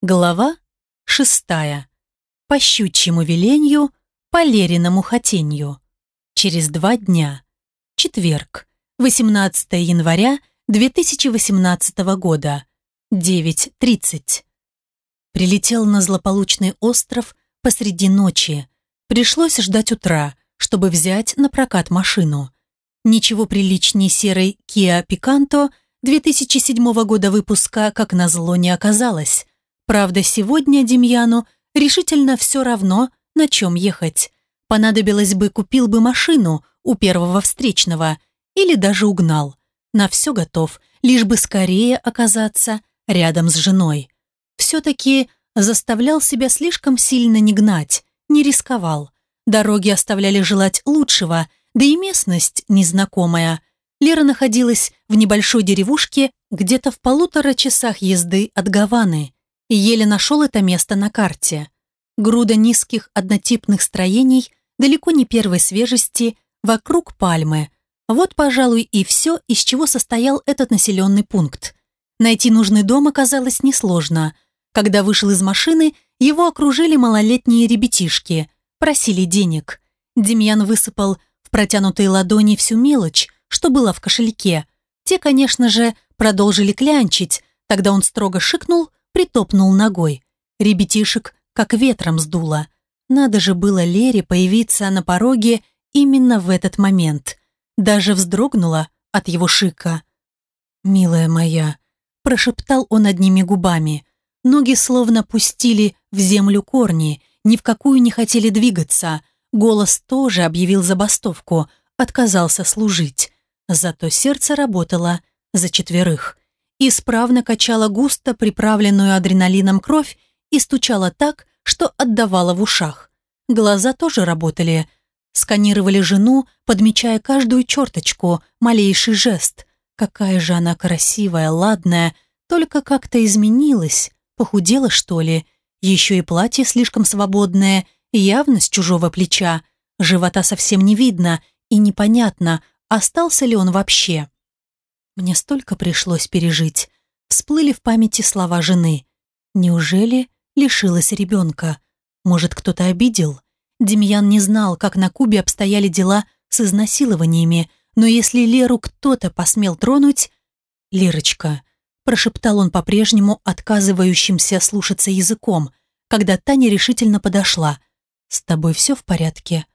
Глава шестая. По щучьему веленью, по Лериному хотенью. Через два дня. Четверг. 18 января 2018 года. 9.30. Прилетел на злополучный остров посреди ночи. Пришлось ждать утра, чтобы взять на прокат машину. Ничего приличнее серой Kia Picanto 2007 года выпуска, как назло, не оказалось. Правда, сегодня Демьяну решительно все равно, на чем ехать. Понадобилось бы, купил бы машину у первого встречного или даже угнал. На все готов, лишь бы скорее оказаться рядом с женой. Все-таки заставлял себя слишком сильно не гнать, не рисковал. Дороги оставляли желать лучшего, да и местность незнакомая. Лера находилась в небольшой деревушке где-то в полутора часах езды от Гаваны и еле нашел это место на карте. Груда низких однотипных строений, далеко не первой свежести, вокруг пальмы. Вот, пожалуй, и все, из чего состоял этот населенный пункт. Найти нужный дом оказалось несложно. Когда вышел из машины, его окружили малолетние ребятишки, просили денег. Демьян высыпал в протянутые ладони всю мелочь, что было в кошельке. Те, конечно же, продолжили клянчить, тогда он строго шикнул притопнул ногой. Ребятишек как ветром сдуло. Надо же было Лере появиться на пороге именно в этот момент. Даже вздрогнула от его шика. «Милая моя», – прошептал он одними губами. Ноги словно пустили в землю корни, ни в какую не хотели двигаться. Голос тоже объявил забастовку, отказался служить. Зато сердце работало за четверых исправно качала густо приправленную адреналином кровь и стучала так, что отдавала в ушах. Глаза тоже работали. Сканировали жену, подмечая каждую черточку, малейший жест. Какая же она красивая, ладная, только как-то изменилась, похудела, что ли. Еще и платье слишком свободное, явно с чужого плеча. Живота совсем не видно, и непонятно, остался ли он вообще. Мне столько пришлось пережить. Всплыли в памяти слова жены. Неужели лишилась ребенка? Может, кто-то обидел? Демьян не знал, как на Кубе обстояли дела с изнасилованиями, но если Леру кто-то посмел тронуть... «Лерочка», – прошептал он по-прежнему отказывающимся слушаться языком, когда Таня решительно подошла. «С тобой все в порядке?»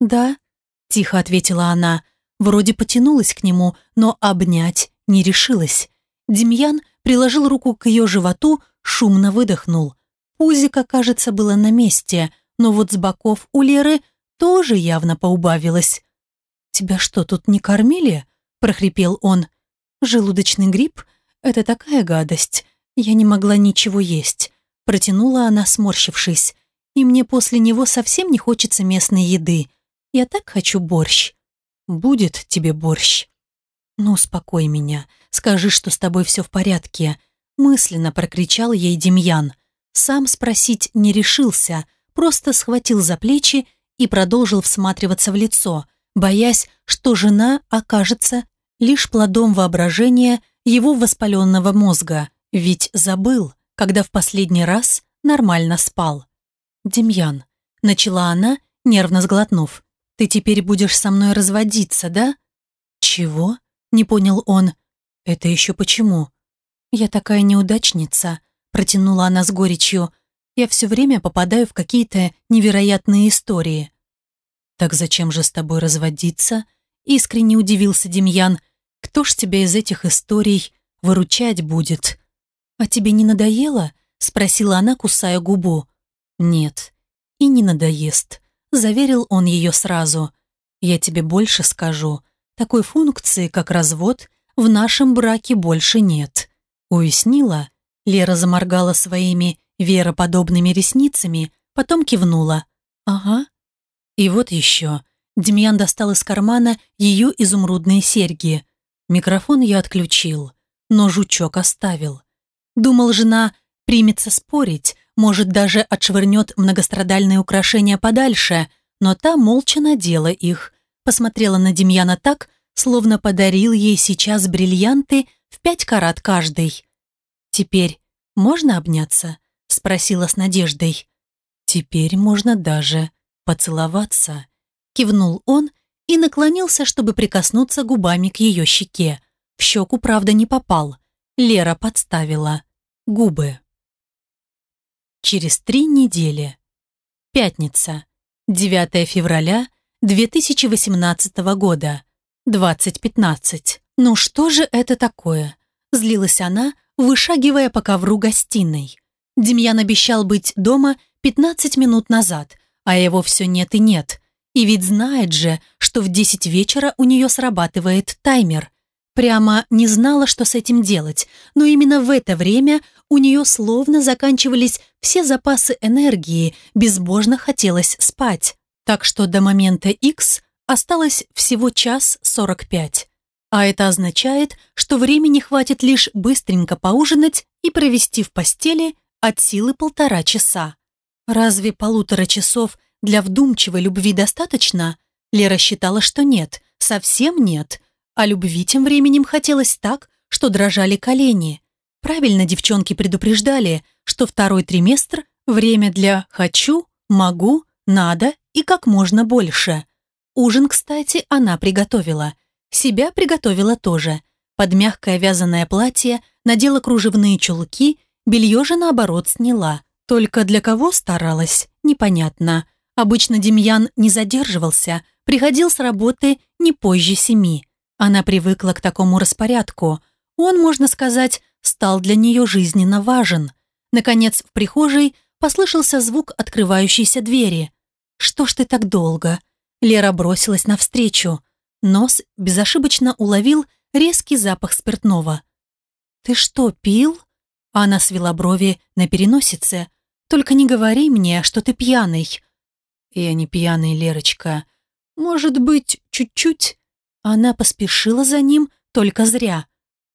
«Да», – тихо ответила она, Вроде потянулась к нему, но обнять не решилась. Демьян приложил руку к ее животу, шумно выдохнул. Пузико, кажется, было на месте, но вот с боков у Леры тоже явно поубавилось. «Тебя что, тут не кормили?» – прохрипел он. «Желудочный грипп – это такая гадость. Я не могла ничего есть», – протянула она, сморщившись. «И мне после него совсем не хочется местной еды. Я так хочу борщ». Будет тебе борщ. Ну, успокой меня. Скажи, что с тобой все в порядке. Мысленно прокричал ей Демьян. Сам спросить не решился, просто схватил за плечи и продолжил всматриваться в лицо, боясь, что жена окажется лишь плодом воображения его воспаленного мозга, ведь забыл, когда в последний раз нормально спал. «Демьян», — начала она, нервно сглотнув, ты теперь будешь со мной разводиться, да?» «Чего?» — не понял он. «Это еще почему?» «Я такая неудачница», — протянула она с горечью. «Я все время попадаю в какие-то невероятные истории». «Так зачем же с тобой разводиться?» — искренне удивился Демьян. «Кто ж тебя из этих историй выручать будет?» «А тебе не надоело?» — спросила она, кусая губу. «Нет, и не надоест», Заверил он ее сразу. «Я тебе больше скажу. Такой функции, как развод, в нашем браке больше нет». Уяснила? Лера заморгала своими вероподобными ресницами, потом кивнула. «Ага». И вот еще. Демьян достал из кармана ее изумрудные серьги. Микрофон я отключил, но жучок оставил. Думал, жена примется спорить, может, даже отшвырнет многострадальные украшения подальше, но та молча надела их, посмотрела на Демьяна так, словно подарил ей сейчас бриллианты в пять карат каждый. «Теперь можно обняться?» спросила с надеждой. «Теперь можно даже поцеловаться», — кивнул он и наклонился, чтобы прикоснуться губами к ее щеке. В щеку, правда, не попал. Лера подставила. Губы. Через три недели. Пятница. 9 февраля 2018 года. 20.15. Ну что же это такое? Злилась она, вышагивая по ковру гостиной. Демьян обещал быть дома 15 минут назад, а его все нет и нет. И ведь знает же, что в 10 вечера у нее срабатывает таймер. Прямо не знала, что с этим делать, но именно в это время у нее словно заканчивались все запасы энергии, безбожно хотелось спать. Так что до момента X осталось всего час 45. А это означает, что времени хватит лишь быстренько поужинать и провести в постели от силы полтора часа. Разве полутора часов для вдумчивой любви достаточно? Лера считала, что нет, совсем нет. А любви тем временем хотелось так, что дрожали колени. Правильно девчонки предупреждали, что второй триместр – время для «хочу», «могу», «надо» и как можно больше. Ужин, кстати, она приготовила. Себя приготовила тоже. Под мягкое вязаное платье надела кружевные чулки, белье же наоборот сняла. Только для кого старалась, непонятно. Обычно Демьян не задерживался, приходил с работы не позже семи. Она привыкла к такому распорядку. Он, можно сказать, стал для нее жизненно важен. Наконец, в прихожей послышался звук открывающейся двери. «Что ж ты так долго?» Лера бросилась навстречу. Нос безошибочно уловил резкий запах спиртного. «Ты что, пил?» Она свела брови на переносице. «Только не говори мне, что ты пьяный». «Я не пьяный, Лерочка. Может быть, чуть-чуть?» Она поспешила за ним, только зря.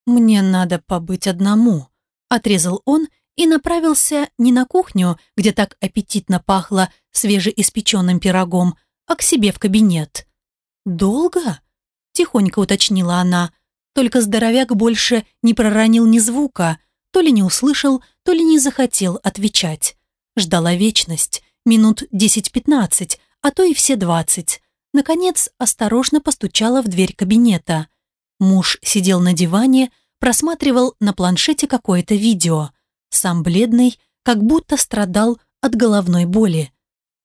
«Мне надо побыть одному», — отрезал он и направился не на кухню, где так аппетитно пахло свежеиспеченным пирогом, а к себе в кабинет. «Долго?» – тихонько уточнила она. Только здоровяк больше не проронил ни звука, то ли не услышал, то ли не захотел отвечать. Ждала вечность, минут десять-пятнадцать, а то и все двадцать. Наконец, осторожно постучала в дверь кабинета. Муж сидел на диване, просматривал на планшете какое-то видео. Сам бледный, как будто страдал от головной боли.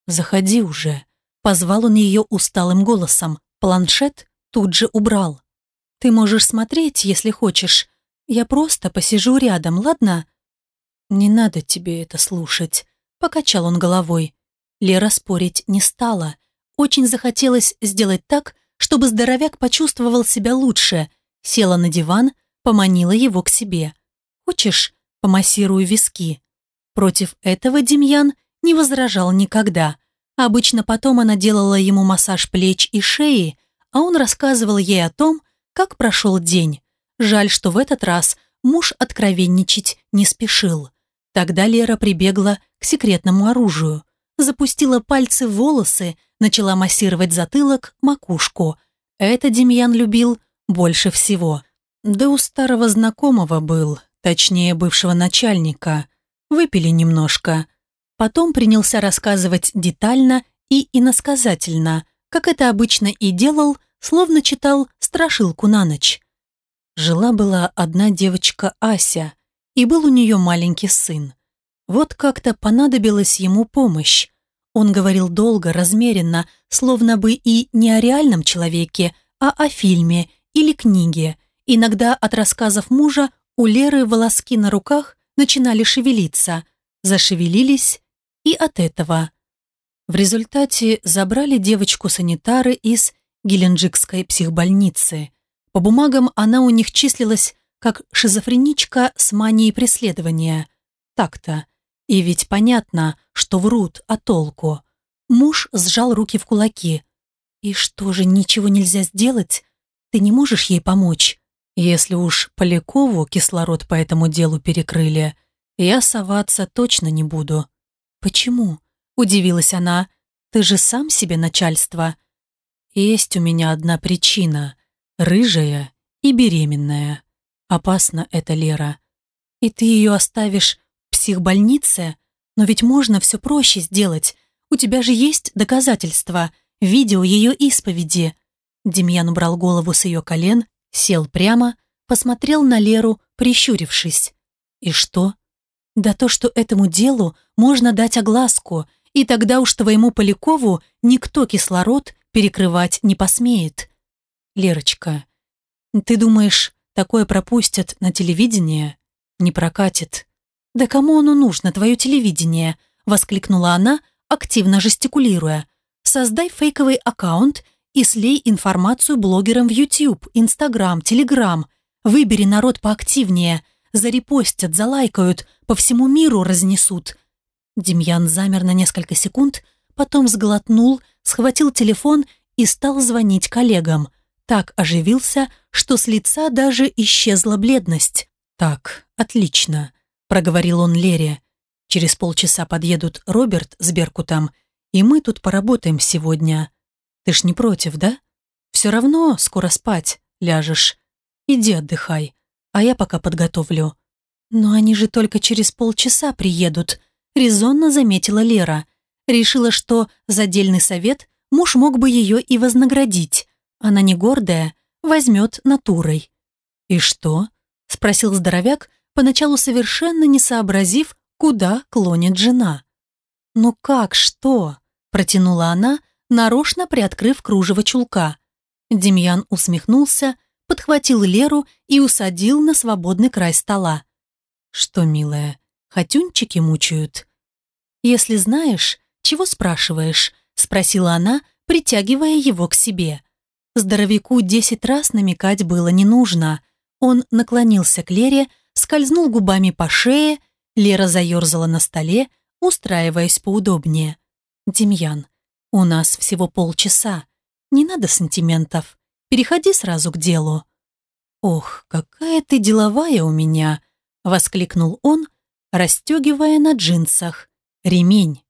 «Заходи уже», — позвал он ее усталым голосом. Планшет тут же убрал. «Ты можешь смотреть, если хочешь. Я просто посижу рядом, ладно?» «Не надо тебе это слушать», — покачал он головой. Лера спорить не стала. Очень захотелось сделать так, чтобы здоровяк почувствовал себя лучше. Села на диван, поманила его к себе. «Хочешь, помассирую виски?» Против этого Демьян не возражал никогда. Обычно потом она делала ему массаж плеч и шеи, а он рассказывал ей о том, как прошел день. Жаль, что в этот раз муж откровенничать не спешил. Тогда Лера прибегла к секретному оружию. Запустила пальцы в волосы, начала массировать затылок, макушку. Это Демьян любил больше всего. Да у старого знакомого был, точнее бывшего начальника. Выпили немножко. Потом принялся рассказывать детально и иносказательно, как это обычно и делал, словно читал страшилку на ночь. Жила-была одна девочка Ася, и был у нее маленький сын. Вот как-то понадобилась ему помощь. Он говорил долго, размеренно, словно бы и не о реальном человеке, а о фильме или книге. Иногда от рассказов мужа у Леры волоски на руках начинали шевелиться, зашевелились и от этого. В результате забрали девочку-санитары из Геленджикской психбольницы. По бумагам она у них числилась как шизофреничка с манией преследования. Так-то. И ведь понятно, что врут, а толку. Муж сжал руки в кулаки. «И что же, ничего нельзя сделать? Ты не можешь ей помочь?» Если уж Полякову кислород по этому делу перекрыли, я соваться точно не буду. «Почему?» – удивилась она. «Ты же сам себе начальство». «Есть у меня одна причина. Рыжая и беременная. Опасно это, Лера. И ты ее оставишь психбольнице?» Но ведь можно все проще сделать. У тебя же есть доказательства, видео ее исповеди. Демьян убрал голову с ее колен, сел прямо, посмотрел на Леру, прищурившись. И что? Да то, что этому делу можно дать огласку, и тогда уж твоему Полякову никто кислород перекрывать не посмеет. Лерочка, ты думаешь, такое пропустят на телевидении? Не прокатит. Да кому оно нужно, твое телевидение? Воскликнула она, активно жестикулируя. Создай фейковый аккаунт и слей информацию блогерам в YouTube, Instagram, Telegram. Выбери народ поактивнее. Зарепостят, залайкают, по всему миру разнесут. Демьян замер на несколько секунд, потом сглотнул, схватил телефон и стал звонить коллегам. Так оживился, что с лица даже исчезла бледность. «Так, отлично», — проговорил он Лере. «Через полчаса подъедут Роберт с Беркутом, и мы тут поработаем сегодня. Ты ж не против, да? Все равно скоро спать ляжешь. Иди отдыхай, а я пока подготовлю». «Но они же только через полчаса приедут», — резонно заметила Лера. Решила, что за дельный совет муж мог бы ее и вознаградить. Она не гордая, возьмет натурой. «И что?» — спросил здоровяк, поначалу совершенно не сообразив, куда клонит жена. «Ну как, что?» — протянула она, нарочно приоткрыв кружево чулка. Демьян усмехнулся, подхватил Леру и усадил на свободный край стола. «Что, милая, хотюнчики мучают?» «Если знаешь, чего спрашиваешь?» — спросила она, притягивая его к себе. Здоровяку десять раз намекать было не нужно. Он наклонился к Лере, скользнул губами по шее, Лера заерзала на столе, устраиваясь поудобнее. «Демьян, у нас всего полчаса. Не надо сантиментов. Переходи сразу к делу». «Ох, какая ты деловая у меня!» — воскликнул он, расстегивая на джинсах ремень.